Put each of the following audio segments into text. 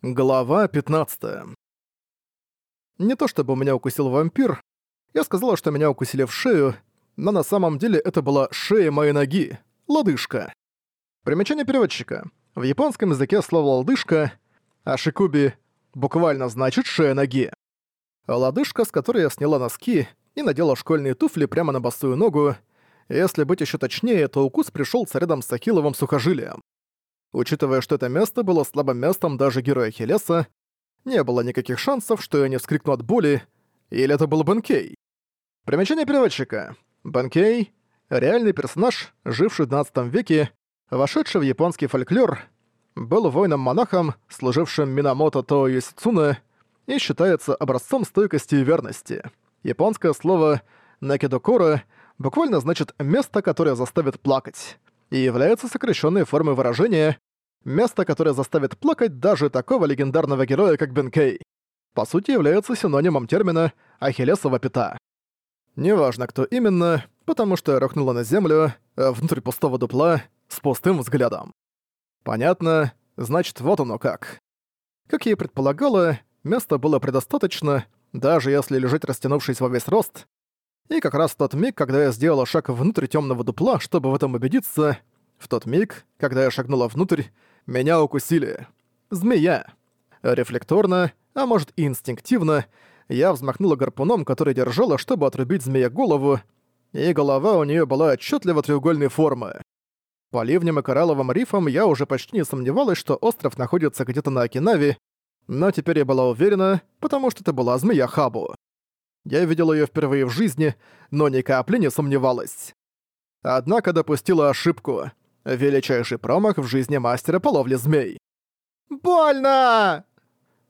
Глава 15. Не то чтобы меня укусил вампир, я сказала, что меня укусили в шею, но на самом деле это была шея моей ноги, лодыжка. Примечание переводчика. В японском языке слово «лодыжка» ашикуби буквально значит «шея ноги». Лодыжка, с которой я сняла носки и надела школьные туфли прямо на босую ногу, если быть еще точнее, то укус пришелся рядом с ахилловым сухожилием. Учитывая, что это место было слабым местом даже героя Хелеса, не было никаких шансов, что я не вскрикну от боли, или это был Бенкей. Примечание переводчика. Бенкей — реальный персонаж, живший в 12 веке, вошедший в японский фольклор, был воином-монахом, служившим Минамото То Юсицуна, и считается образцом стойкости и верности. Японское слово «накидокора» буквально значит «место, которое заставит плакать» и является сокращенной формой выражения место, которое заставит плакать даже такого легендарного героя, как Бенкей. По сути, является синонимом термина «Ахиллесова пята». Неважно, кто именно, потому что я рухнула на землю, э, внутрь пустого дупла, с пустым взглядом. Понятно, значит, вот оно как. Как я и предполагала, места было предостаточно, даже если лежать растянувшись во весь рост, и как раз в тот миг, когда я сделала шаг внутрь темного дупла, чтобы в этом убедиться, в тот миг, когда я шагнула внутрь, меня укусили. Змея. Рефлекторно, а может и инстинктивно, я взмахнула гарпуном, который держала, чтобы отрубить змея голову, и голова у нее была отчетливо треугольной формы. По ливням и коралловым рифам я уже почти не сомневалась, что остров находится где-то на Окинаве, но теперь я была уверена, потому что это была змея Хабу. Я видел ее впервые в жизни, но ни капли не сомневалась. Однако допустила ошибку. Величайший промах в жизни мастера по ловле змей. «Больно!»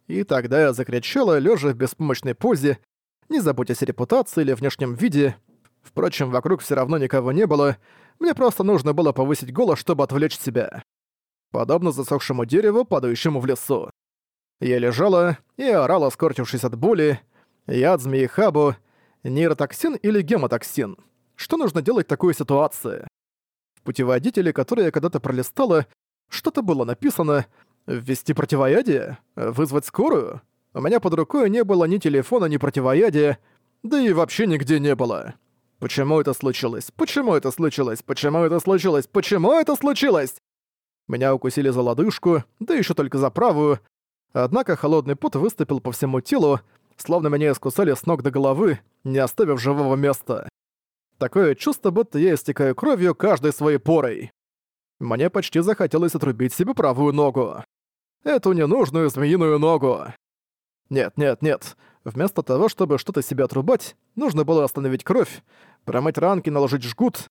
И тогда я закричала, лежа в беспомощной позе, не заботясь о репутации или внешнем виде. Впрочем, вокруг все равно никого не было, мне просто нужно было повысить голос, чтобы отвлечь себя. Подобно засохшему дереву, падающему в лесу. Я лежала и орала, скорчившись от боли, Яд змеи Хабу, нейротоксин или гемотоксин. Что нужно делать в такой ситуации? В путеводителе, который я когда-то пролистала, что-то было написано «Ввести противоядие? Вызвать скорую?» У меня под рукой не было ни телефона, ни противоядия, да и вообще нигде не было. Почему это случилось? Почему это случилось? Почему это случилось? Почему это случилось? Меня укусили за лодыжку, да еще только за правую. Однако холодный пот выступил по всему телу, словно меня искусали с ног до головы, не оставив живого места. Такое чувство, будто я истекаю кровью каждой своей порой. Мне почти захотелось отрубить себе правую ногу. Эту ненужную змеиную ногу. Нет, нет, нет. Вместо того, чтобы что-то себе отрубать, нужно было остановить кровь, промыть ранки, наложить жгут.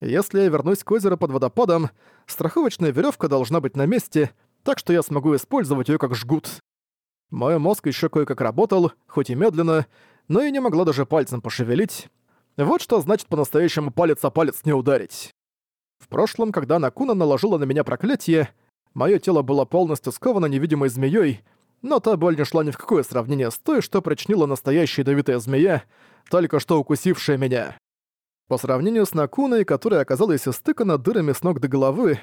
Если я вернусь к озеру под водопадом, страховочная веревка должна быть на месте, так что я смогу использовать ее как жгут. Мой мозг еще кое-как работал, хоть и медленно, но и не могла даже пальцем пошевелить. Вот что значит по-настоящему палец о палец не ударить. В прошлом, когда Накуна наложила на меня проклятие, мое тело было полностью сковано невидимой змеей, но та боль не шла ни в какое сравнение с той, что причинила настоящая ядовитая змея, только что укусившая меня. По сравнению с Накуной, которая оказалась истыкана дырами с ног до головы,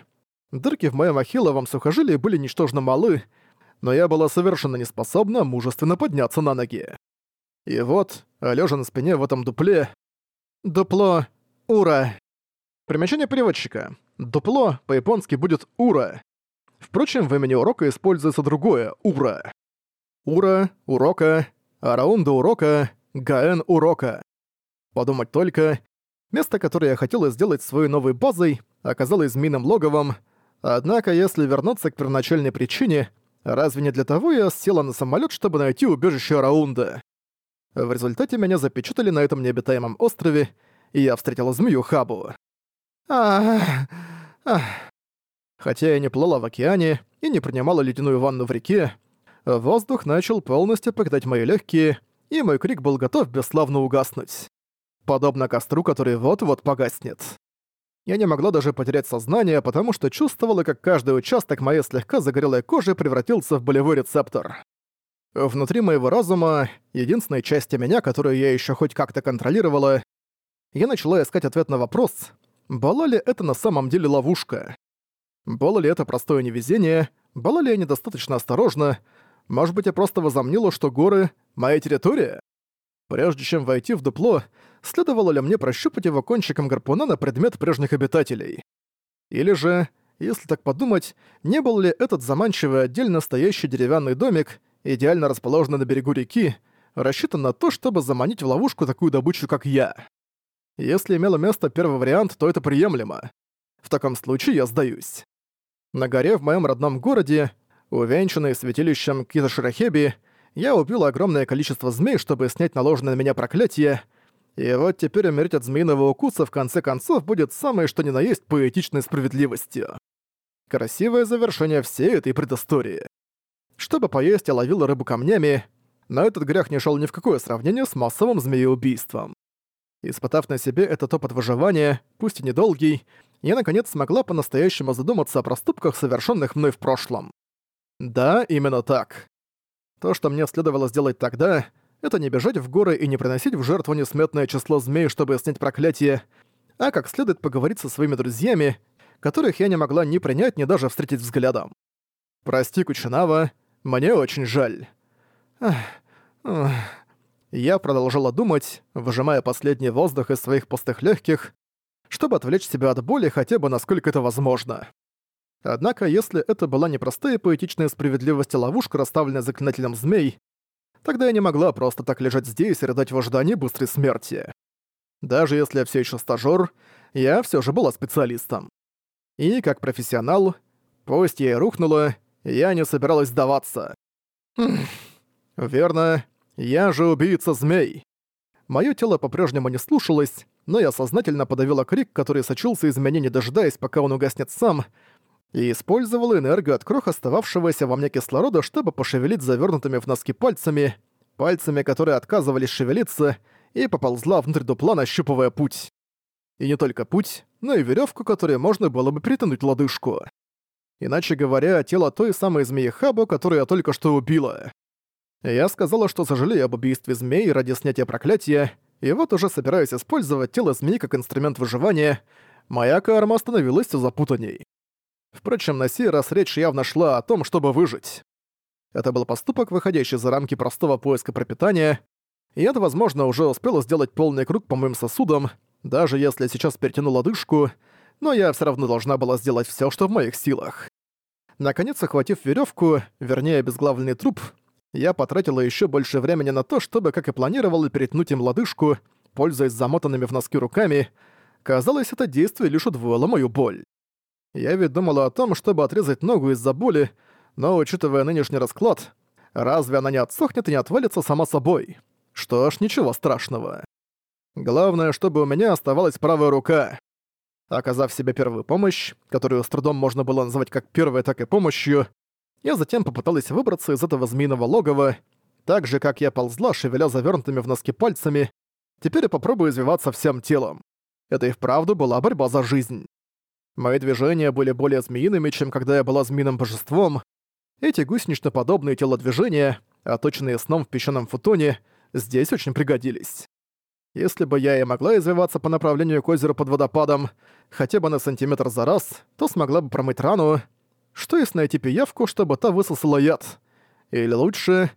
дырки в моем ахилловом сухожилии были ничтожно малы, но я была совершенно не способна мужественно подняться на ноги. И вот, лежа на спине в этом дупле... Дупло... Ура. Примечание переводчика. Дупло по-японски будет «ура». Впрочем, в имени урока используется другое «ура». Ура, урока, араунда урока, гаэн урока. Подумать только, место, которое я хотела сделать своей новой базой, оказалось змеиным логовом, однако если вернуться к первоначальной причине, Разве не для того я села на самолет, чтобы найти убежище Раунда? В результате меня запечатали на этом необитаемом острове, и я встретила змею Хабу. Ах, ах. Хотя я не плыла в океане и не принимала ледяную ванну в реке, воздух начал полностью покидать мои легкие, и мой крик был готов бесславно угаснуть. Подобно костру, который вот-вот погаснет. Я не могла даже потерять сознание, потому что чувствовала, как каждый участок моей слегка загорелой кожи превратился в болевой рецептор. Внутри моего разума, единственной части меня, которую я еще хоть как-то контролировала, я начала искать ответ на вопрос, была ли это на самом деле ловушка. Было ли это простое невезение, Была ли я недостаточно осторожна? Может быть, я просто возомнила, что горы — моя территория? Прежде чем войти в дупло, следовало ли мне прощупать его кончиком гарпуна на предмет прежних обитателей? Или же, если так подумать, не был ли этот заманчивый отдельно стоящий деревянный домик, идеально расположенный на берегу реки, рассчитан на то, чтобы заманить в ловушку такую добычу, как я? Если имело место первый вариант, то это приемлемо. В таком случае я сдаюсь. На горе в моем родном городе, увенчанной святилищем Киташирахеби, я убил огромное количество змей, чтобы снять наложенное на меня проклятие, и вот теперь умереть от змеиного укуса в конце концов будет самое что ни на есть поэтичной справедливостью. Красивое завершение всей этой предыстории. Чтобы поесть, я ловил рыбу камнями, но этот грех не шел ни в какое сравнение с массовым змееубийством. Испытав на себе этот опыт выживания, пусть и недолгий, я наконец смогла по-настоящему задуматься о проступках, совершенных мной в прошлом. Да, именно так. То, что мне следовало сделать тогда, это не бежать в горы и не приносить в жертву несметное число змей, чтобы снять проклятие, а как следует поговорить со своими друзьями, которых я не могла ни принять, ни даже встретить взглядом. «Прости, Кучинава, мне очень жаль». Ах, ах. Я продолжала думать, выжимая последний воздух из своих пустых легких, чтобы отвлечь себя от боли хотя бы насколько это возможно. Однако, если это была непростая поэтичная справедливость ловушка, расставленная заклинателем змей, тогда я не могла просто так лежать здесь и рыдать в ожидании быстрой смерти. Даже если я все еще стажёр, я все же была специалистом. И как профессионал, пусть я и рухнула, я не собиралась сдаваться. Верно, я же убийца змей. Моё тело по-прежнему не слушалось, но я сознательно подавила крик, который сочился из меня, не дожидаясь, пока он угаснет сам, и использовала энергию от крох остававшегося во мне кислорода, чтобы пошевелить завернутыми в носки пальцами, пальцами, которые отказывались шевелиться, и поползла внутрь дупла, нащупывая путь. И не только путь, но и веревку, которой можно было бы притянуть лодыжку. Иначе говоря, тело той самой змеи Хабо, которую я только что убила. Я сказала, что сожалею об убийстве змеи ради снятия проклятия, и вот уже собираюсь использовать тело змеи как инструмент выживания, моя карма становилась все запутанней. Впрочем, на сей раз речь явно шла о том, чтобы выжить. Это был поступок, выходящий за рамки простого поиска пропитания, и это, возможно, уже успело сделать полный круг по моим сосудам, даже если сейчас перетяну лодыжку, но я все равно должна была сделать все, что в моих силах. Наконец, охватив веревку, вернее, обезглавленный труп, я потратила еще больше времени на то, чтобы, как и планировала, перетянуть им лодыжку, пользуясь замотанными в носки руками. Казалось, это действие лишь удвоило мою боль. Я ведь думала о том, чтобы отрезать ногу из-за боли, но, учитывая нынешний расклад, разве она не отсохнет и не отвалится сама собой? Что ж, ничего страшного. Главное, чтобы у меня оставалась правая рука. Оказав себе первую помощь, которую с трудом можно было назвать как первой, так и помощью, я затем попыталась выбраться из этого змеиного логова, так же, как я ползла, шевеля завернутыми в носки пальцами. Теперь я попробую извиваться всем телом. Это и вправду была борьба за жизнь. Мои движения были более змеиными, чем когда я была змеиным божеством. Эти гусенично-подобные телодвижения, оточенные сном в песчаном футоне, здесь очень пригодились. Если бы я и могла извиваться по направлению к озеру под водопадом, хотя бы на сантиметр за раз, то смогла бы промыть рану. Что если найти пиявку, чтобы та высосала яд? Или лучше,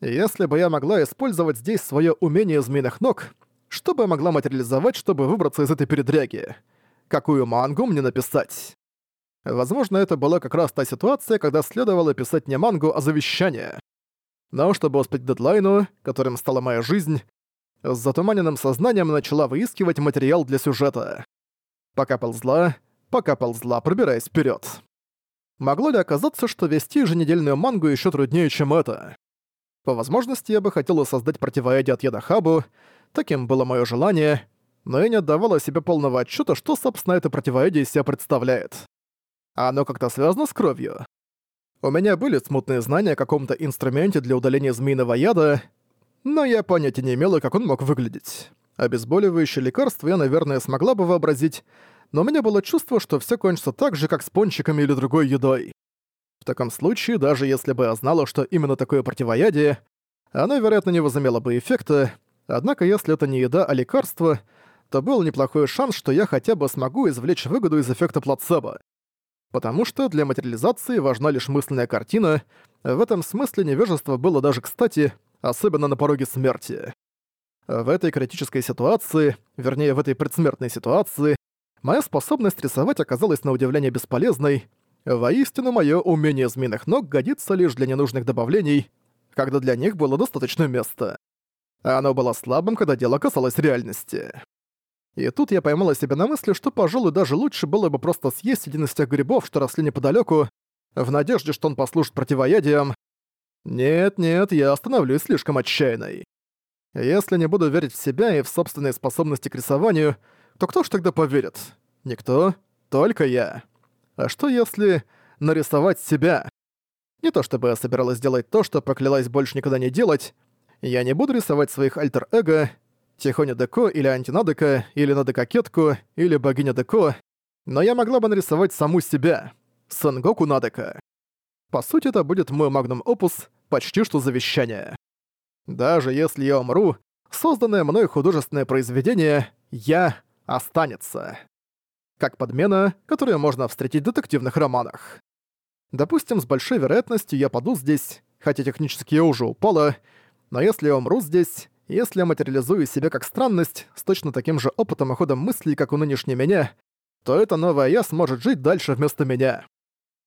если бы я могла использовать здесь свое умение змеиных ног, что бы я могла материализовать, чтобы выбраться из этой передряги? Какую мангу мне написать. Возможно, это была как раз та ситуация, когда следовало писать не мангу, а завещание. Но чтобы успеть дедлайну, которым стала моя жизнь, с затуманенным сознанием начала выискивать материал для сюжета. Пока ползла, пока ползла, пробираясь вперед. Могло ли оказаться, что вести еженедельную мангу еще труднее, чем это? По возможности, я бы хотела создать противоядие от яда Хабу, таким было мое желание, но я не отдавала себе полного отчета, что, собственно, это противоядие себя представляет. Оно как-то связано с кровью. У меня были смутные знания о каком-то инструменте для удаления змеиного яда, но я понятия не имела, как он мог выглядеть. Обезболивающее лекарство я, наверное, смогла бы вообразить, но у меня было чувство, что все кончится так же, как с пончиками или другой едой. В таком случае, даже если бы я знала, что именно такое противоядие, оно, вероятно, не возымело бы эффекта, однако если это не еда, а лекарство — то был неплохой шанс, что я хотя бы смогу извлечь выгоду из эффекта плацебо. Потому что для материализации важна лишь мысленная картина, в этом смысле невежество было даже кстати, особенно на пороге смерти. В этой критической ситуации, вернее, в этой предсмертной ситуации, моя способность рисовать оказалась на удивление бесполезной. Воистину, мое умение змеиных ног годится лишь для ненужных добавлений, когда для них было достаточно места. Оно было слабым, когда дело касалось реальности. И тут я поймала себя на мысли, что, пожалуй, даже лучше было бы просто съесть один из тех грибов, что росли неподалеку, в надежде, что он послужит противоядием. Нет-нет, я остановлюсь слишком отчаянной. Если не буду верить в себя и в собственные способности к рисованию, то кто ж тогда поверит? Никто, только я. А что если нарисовать себя? Не то чтобы я собиралась делать то, что поклялась больше никогда не делать. Я не буду рисовать своих альтер-эго, Тихоня Деко или Антинадека, или Надекакетку, или Богиня Деко, но я могла бы нарисовать саму себя, Сангоку Надека. По сути, это будет мой магнум опус, почти что завещание. Даже если я умру, созданное мной художественное произведение «Я» останется. Как подмена, которую можно встретить в детективных романах. Допустим, с большой вероятностью я паду здесь, хотя технически я уже упала, но если я умру здесь, если я материализую себя как странность, с точно таким же опытом и ходом мыслей, как у нынешней меня, то это новое «я» сможет жить дальше вместо меня.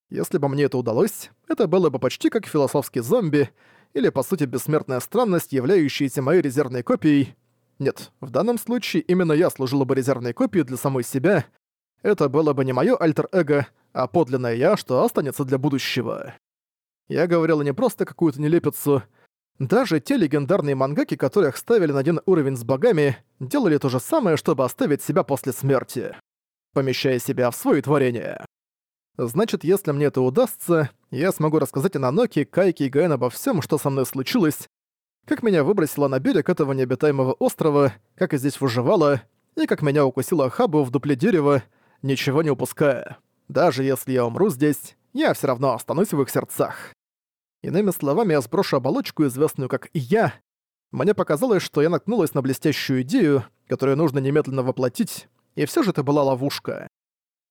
Если бы мне это удалось, это было бы почти как философский зомби, или, по сути, бессмертная странность, являющаяся моей резервной копией. Нет, в данном случае именно я служила бы резервной копией для самой себя. Это было бы не моё альтер-эго, а подлинное «я», что останется для будущего. Я говорила не просто какую-то нелепицу, даже те легендарные мангаки, которых ставили на один уровень с богами, делали то же самое, чтобы оставить себя после смерти, помещая себя в свои творения. Значит, если мне это удастся, я смогу рассказать Ананоки, Кайки и Гаэн обо всем, что со мной случилось, как меня выбросило на берег этого необитаемого острова, как я здесь выживала, и как меня укусила Хабу в дупле дерева, ничего не упуская. Даже если я умру здесь, я все равно останусь в их сердцах. Иными словами, я сброшу оболочку, известную как «Я». Мне показалось, что я наткнулась на блестящую идею, которую нужно немедленно воплотить, и все же это была ловушка.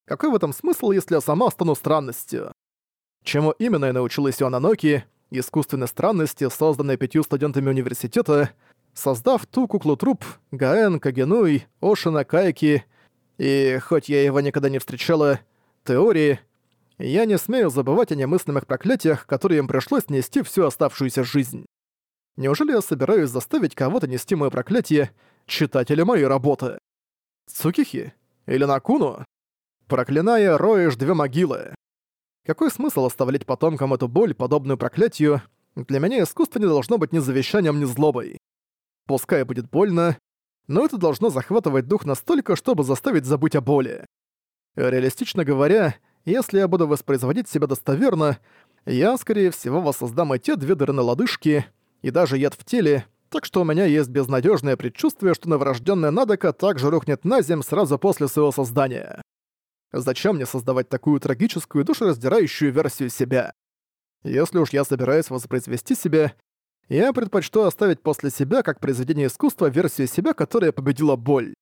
Какой в этом смысл, если я сама стану странностью? Чему именно я научилась у Ананоки, искусственной странности, созданной пятью студентами университета, создав ту куклу-труп Гаэн, Кагенуй, Ошина, Кайки, и, хоть я его никогда не встречала, теории, я не смею забывать о немыслимых проклятиях, которые им пришлось нести всю оставшуюся жизнь. Неужели я собираюсь заставить кого-то нести мое проклятие, читателя моей работы? Цукихи? Или Накуну? Проклиная, роешь две могилы. Какой смысл оставлять потомкам эту боль, подобную проклятию? Для меня искусство не должно быть ни завещанием, ни злобой. Пускай будет больно, но это должно захватывать дух настолько, чтобы заставить забыть о боли. Реалистично говоря, если я буду воспроизводить себя достоверно, я, скорее всего, воссоздам и те две дыры на лодыжке, и даже яд в теле, так что у меня есть безнадежное предчувствие, что новорожденная Надека также рухнет на земь сразу после своего создания. Зачем мне создавать такую трагическую душераздирающую версию себя? Если уж я собираюсь воспроизвести себя, я предпочту оставить после себя как произведение искусства версию себя, которая победила боль.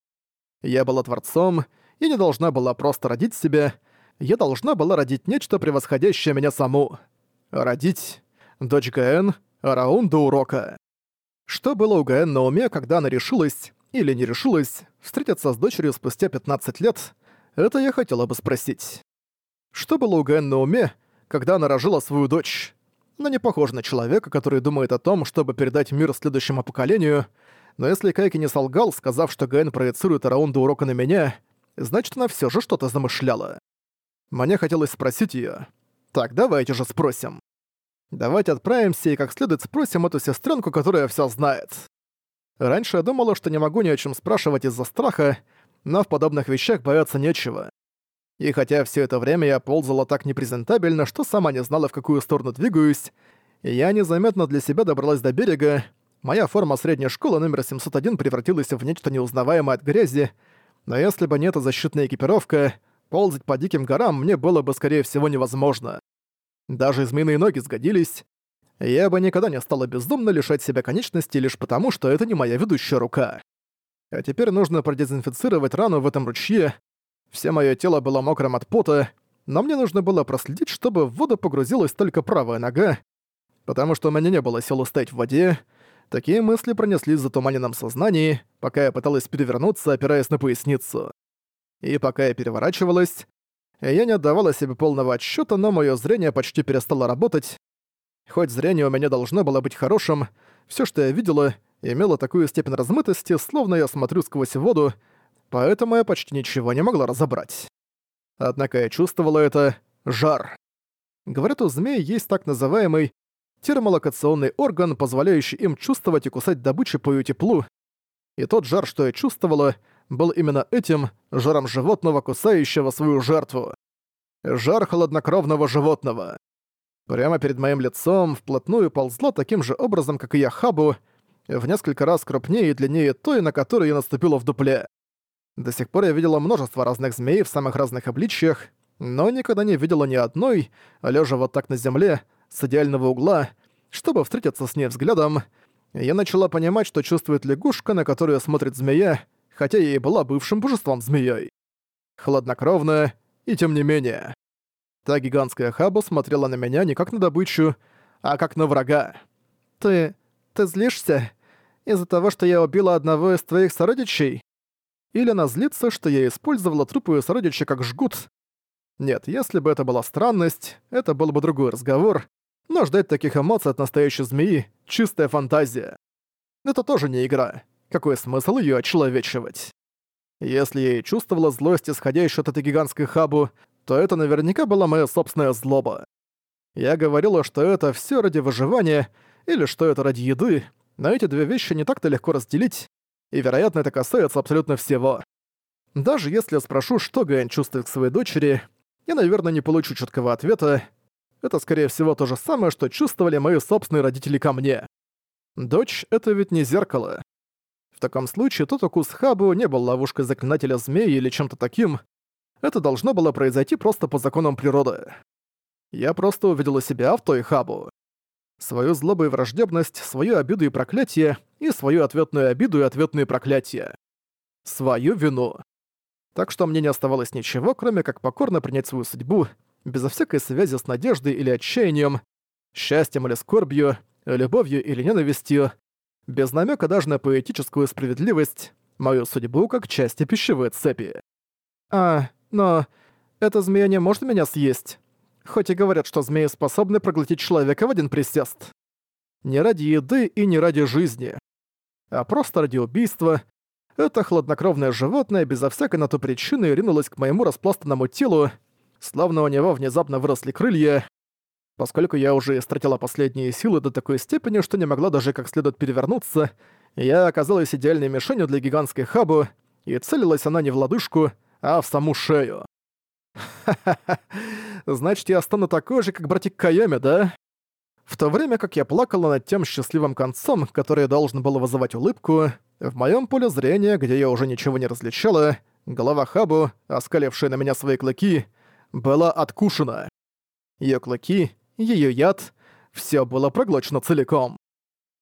Я была творцом, и не должна была просто родить себя, я должна была родить нечто превосходящее меня саму. Родить дочь Гаэн, Раун до урока. Что было у Гаэн на уме, когда она решилась, или не решилась, встретиться с дочерью спустя 15 лет, это я хотела бы спросить. Что было у Гаэн на уме, когда она рожила свою дочь? Она не похожа на человека, который думает о том, чтобы передать мир следующему поколению, но если Кайки не солгал, сказав, что Гаэн проецирует Раун до урока на меня, значит, она все же что-то замышляла. Мне хотелось спросить её. Так, давайте же спросим. Давайте отправимся и как следует спросим эту сестренку, которая всё знает. Раньше я думала, что не могу ни о чем спрашивать из-за страха, но в подобных вещах бояться нечего. И хотя все это время я ползала так непрезентабельно, что сама не знала, в какую сторону двигаюсь, я незаметно для себя добралась до берега, моя форма средней школы номер 701 превратилась в нечто неузнаваемое от грязи, но если бы не эта защитная экипировка, ползать по диким горам мне было бы, скорее всего, невозможно. Даже змеиные ноги сгодились. Я бы никогда не стала бездумно лишать себя конечности лишь потому, что это не моя ведущая рука. А теперь нужно продезинфицировать рану в этом ручье. Все моё тело было мокрым от пота. но мне нужно было проследить, чтобы в воду погрузилась только правая нога, потому что у меня не было сил устоять в воде. Такие мысли пронеслись в затуманенном сознании, пока я пыталась перевернуться, опираясь на поясницу. И пока я переворачивалась, я не отдавала себе полного отчета, но мое зрение почти перестало работать. Хоть зрение у меня должно было быть хорошим, все, что я видела, имело такую степень размытости, словно я смотрю сквозь воду, поэтому я почти ничего не могла разобрать. Однако я чувствовала это жар. Говорят, у змей есть так называемый термолокационный орган, позволяющий им чувствовать и кусать добычу по ее теплу. И тот жар, что я чувствовала, был именно этим жаром животного, кусающего свою жертву. Жар холоднокровного животного. Прямо перед моим лицом вплотную ползла таким же образом, как и я Хабу, в несколько раз крупнее и длиннее той, на которую я наступила в дупле. До сих пор я видела множество разных змей в самых разных обличьях, но никогда не видела ни одной, лежа вот так на земле, с идеального угла, чтобы встретиться с ней взглядом. Я начала понимать, что чувствует лягушка, на которую смотрит змея, хотя я и была бывшим божеством змеей. Хладнокровная, и тем не менее. Та гигантская хаба смотрела на меня не как на добычу, а как на врага. «Ты... ты злишься? Из-за того, что я убила одного из твоих сородичей?» Или она злится, что я использовала труп ее сородича как жгут. Нет, если бы это была странность, это был бы другой разговор, но ждать таких эмоций от настоящей змеи — чистая фантазия. Это тоже не игра. Какой смысл ее очеловечивать? Если я и чувствовала злость, исходящую от этой гигантской хабу, то это наверняка была моя собственная злоба. Я говорила, что это все ради выживания, или что это ради еды, но эти две вещи не так-то легко разделить, и, вероятно, это касается абсолютно всего. Даже если я спрошу, что Гэн чувствует к своей дочери, я, наверное, не получу четкого ответа. Это, скорее всего, то же самое, что чувствовали мои собственные родители ко мне. Дочь — это ведь не зеркало. В таком случае тот укус Хабу не был ловушкой заклинателя змеи или чем-то таким. Это должно было произойти просто по законам природы. Я просто увидела себя в той Хабу свою злобу и враждебность, свою обиду и проклятие, и свою ответную обиду и ответные проклятия. Свою вину. Так что мне не оставалось ничего, кроме как покорно принять свою судьбу, безо всякой связи с надеждой или отчаянием, счастьем или скорбью, любовью или ненавистью, без намека даже на поэтическую справедливость, мою судьбу как части пищевой цепи. А, но эта змея не может меня съесть хоть и говорят, что змеи способны проглотить человека в один присест. Не ради еды и не ради жизни, а просто ради убийства. Это хладнокровное животное безо всякой на то причины ринулось к моему распластанному телу, словно у него внезапно выросли крылья. Поскольку я уже истратила последние силы до такой степени, что не могла даже как следует перевернуться, я оказалась идеальной мишенью для гигантской хабу, и целилась она не в лодыжку, а в саму шею. Ха-ха-ха. Значит, я стану такой же, как братик Кайоми, да? В то время как я плакала над тем счастливым концом, который должен был вызывать улыбку, в моем поле зрения, где я уже ничего не различала, голова Хабу, оскалившая на меня свои клыки, была откушена. Ее клыки, ее яд — все было проглочено целиком.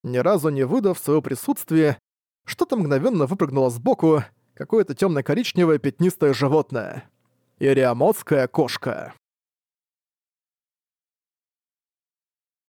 Ни разу не выдав своего присутствия, что-то мгновенно выпрыгнуло сбоку, какое-то темно коричневое пятнистое животное. Ириамотская кошка.